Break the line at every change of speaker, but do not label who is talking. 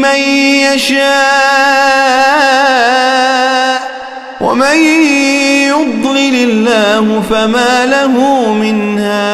من يشاء ومن يضلل الله فما له من هاد